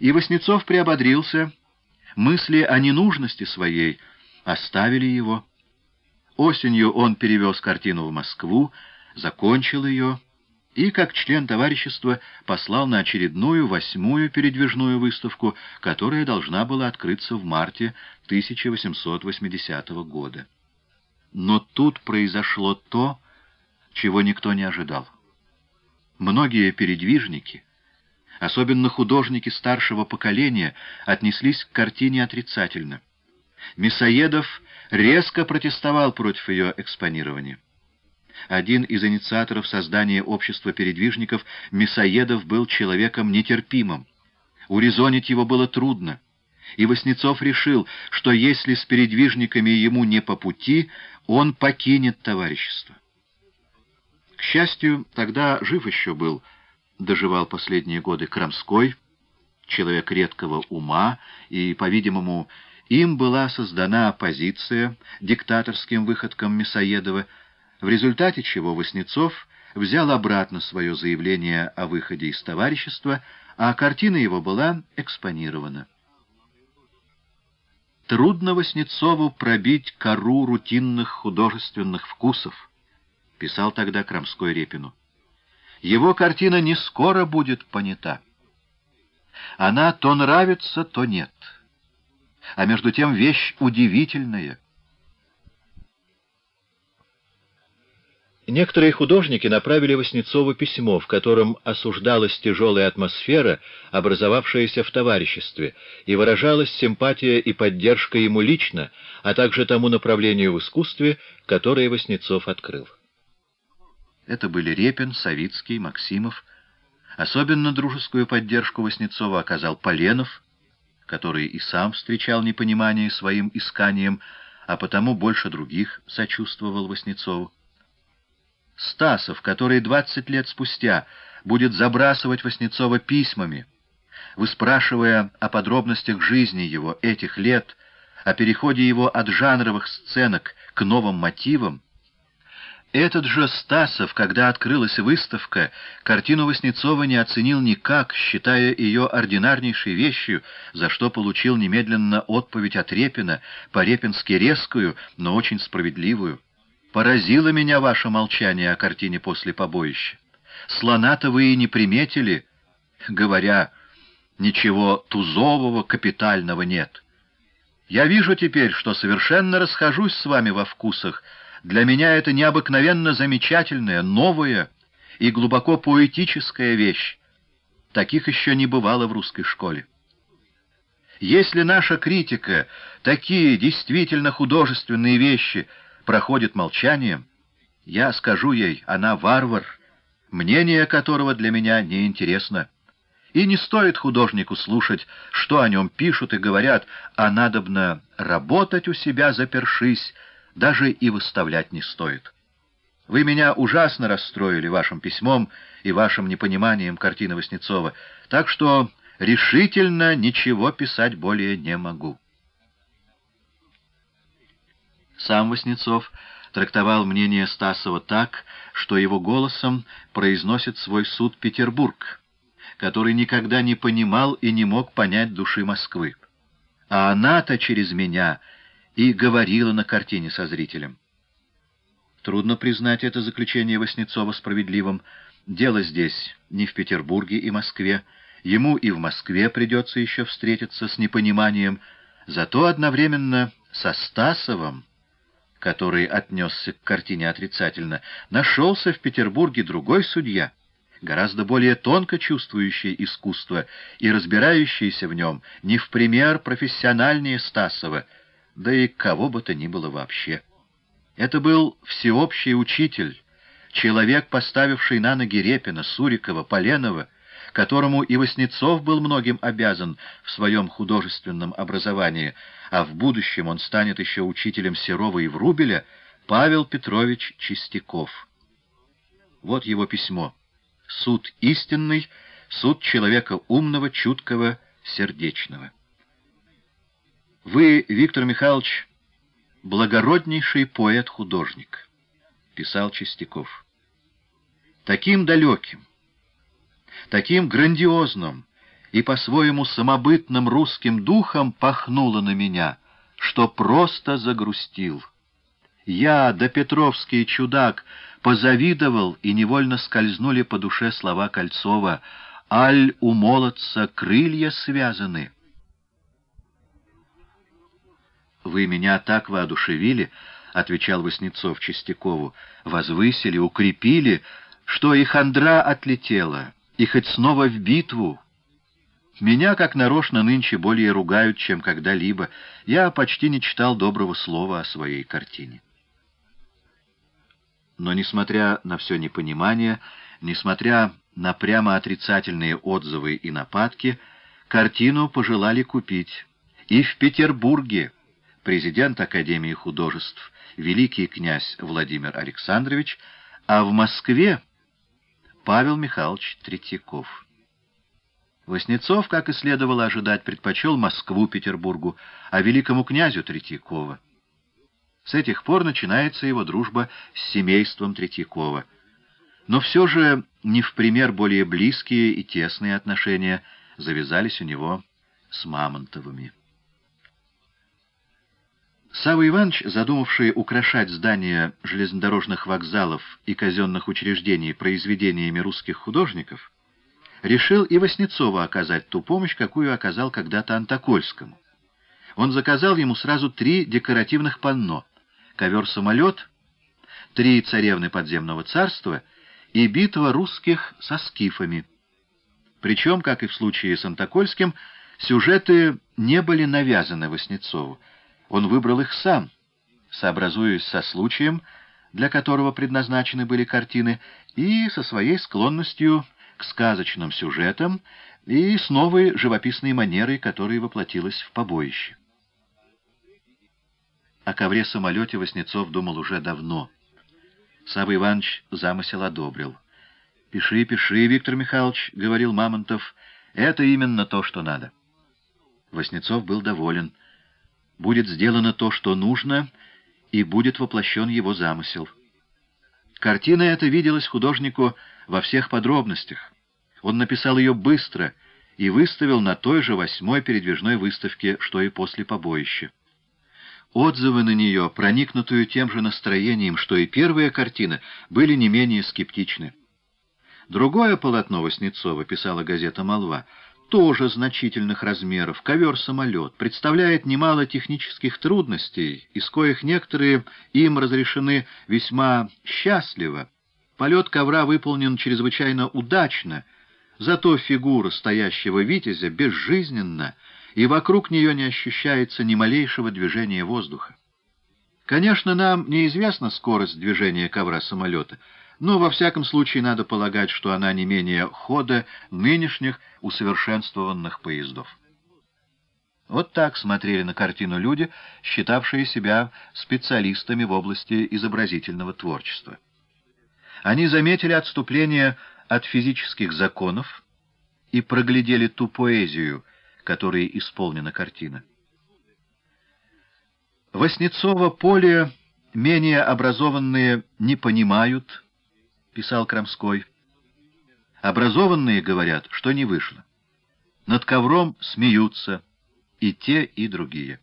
И Васнецов приободрился, мысли о ненужности своей оставили его. Осенью он перевез картину в Москву, закончил ее и, как член товарищества, послал на очередную восьмую передвижную выставку, которая должна была открыться в марте 1880 года. Но тут произошло то, чего никто не ожидал. Многие передвижники, особенно художники старшего поколения, отнеслись к картине отрицательно. Мясоедов резко протестовал против ее экспонирования. Один из инициаторов создания общества передвижников, Мясоедов, был человеком нетерпимым. Урезонить его было трудно. И Васнецов решил, что если с передвижниками ему не по пути, он покинет товарищество. К счастью, тогда жив еще был, доживал последние годы Крамской, человек редкого ума, и, по-видимому, им была создана оппозиция диктаторским выходкам Мясоедова, в результате чего Васнецов взял обратно свое заявление о выходе из товарищества, а картина его была экспонирована. Трудно Васнецову пробить кору рутинных художественных вкусов, писал тогда Крамской Репину. Его картина не скоро будет понята. Она то нравится, то нет а между тем вещь удивительная. Некоторые художники направили Васнецову письмо, в котором осуждалась тяжелая атмосфера, образовавшаяся в товариществе, и выражалась симпатия и поддержка ему лично, а также тому направлению в искусстве, которое Васнецов открыл. Это были Репин, Савицкий, Максимов. Особенно дружескую поддержку Васнецова оказал Поленов, который и сам встречал непонимание своим исканием, а потому больше других сочувствовал Васнецову. Стасов, который двадцать лет спустя будет забрасывать Васнецова письмами, выспрашивая о подробностях жизни его этих лет, о переходе его от жанровых сценок к новым мотивам, этот же Стасов, когда открылась выставка, картину Васнецова не оценил никак, считая ее ординарнейшей вещью, за что получил немедленно отповедь от Репина, по-репински резкую, но очень справедливую. «Поразило меня ваше молчание о картине после побоища. Слона-то вы и не приметили, говоря, ничего тузового, капитального нет. Я вижу теперь, что совершенно расхожусь с вами во вкусах, для меня это необыкновенно замечательная, новая и глубоко поэтическая вещь. Таких еще не бывало в русской школе. Если наша критика такие действительно художественные вещи проходит молчанием, я скажу ей, она варвар, мнение которого для меня неинтересно. И не стоит художнику слушать, что о нем пишут и говорят, а надобно работать у себя запершись, даже и выставлять не стоит. Вы меня ужасно расстроили вашим письмом и вашим непониманием картины Васнецова, так что решительно ничего писать более не могу. Сам Васнецов трактовал мнение Стасова так, что его голосом произносит свой суд Петербург, который никогда не понимал и не мог понять души Москвы. А она-то через меня — и говорила на картине со зрителем. Трудно признать это заключение Васнецова справедливым. Дело здесь не в Петербурге и Москве. Ему и в Москве придется еще встретиться с непониманием, зато одновременно со Стасовым, который отнесся к картине отрицательно, нашелся в Петербурге другой судья, гораздо более тонко чувствующий искусство и разбирающийся в нем не в пример профессиональнее Стасова, да и кого бы то ни было вообще. Это был всеобщий учитель, человек, поставивший на ноги Репина, Сурикова, Поленова, которому и Васнецов был многим обязан в своем художественном образовании, а в будущем он станет еще учителем Серова и Врубеля, Павел Петрович Чистяков. Вот его письмо. «Суд истинный, суд человека умного, чуткого, сердечного». Вы, Виктор Михайлович, благороднейший поэт-художник, писал Чистяков. Таким далеким, таким грандиозным и по-своему самобытным русским духом пахнуло на меня, что просто загрустил. Я, да Петровский чудак, позавидовал, и невольно скользнули по душе слова Кольцова «Аль у молодца крылья связаны». «Вы меня так воодушевили», — отвечал Васнецов Чистякову, — «возвысили, укрепили, что и хандра отлетела, и хоть снова в битву. Меня, как нарочно, нынче более ругают, чем когда-либо. Я почти не читал доброго слова о своей картине». Но, несмотря на все непонимание, несмотря на прямо отрицательные отзывы и нападки, картину пожелали купить. И в Петербурге президент Академии художеств, великий князь Владимир Александрович, а в Москве Павел Михайлович Третьяков. Воснецов, как и следовало ожидать, предпочел Москву Петербургу, а великому князю Третьякова. С этих пор начинается его дружба с семейством Третьякова. Но все же не в пример более близкие и тесные отношения завязались у него с Мамонтовыми. Савва Иванович, задумавший украшать здания железнодорожных вокзалов и казенных учреждений произведениями русских художников, решил и Васнецова оказать ту помощь, какую оказал когда-то Антокольскому. Он заказал ему сразу три декоративных панно — ковер-самолет, три царевны подземного царства и битва русских со скифами. Причем, как и в случае с Антокольским, сюжеты не были навязаны Васнецову. Он выбрал их сам, сообразуясь со случаем, для которого предназначены были картины, и со своей склонностью к сказочным сюжетам и с новой живописной манерой, которая воплотилась в побоище. О ковре-самолете Васнецов думал уже давно. Савва Иванович замысел одобрил. «Пиши, пиши, Виктор Михайлович», — говорил Мамонтов, — «это именно то, что надо». Васнецов был доволен. Будет сделано то, что нужно, и будет воплощен его замысел. Картина эта виделась художнику во всех подробностях. Он написал ее быстро и выставил на той же восьмой передвижной выставке, что и после побоища. Отзывы на нее, проникнутую тем же настроением, что и первая картина, были не менее скептичны. Другое полотно Васнецова, писала газета «Молва», тоже значительных размеров, ковер-самолет, представляет немало технических трудностей, из коих некоторые им разрешены весьма счастливо. Полет ковра выполнен чрезвычайно удачно, зато фигура стоящего витязя безжизненна, и вокруг нее не ощущается ни малейшего движения воздуха. Конечно, нам неизвестна скорость движения ковра-самолета, но во всяком случае надо полагать, что она не менее хода нынешних усовершенствованных поездов. Вот так смотрели на картину люди, считавшие себя специалистами в области изобразительного творчества. Они заметили отступление от физических законов и проглядели ту поэзию, которой исполнена картина. Воснецово поле менее образованные не понимают, писал Крамской. Образованные говорят, что не вышло. Над ковром смеются и те, и другие.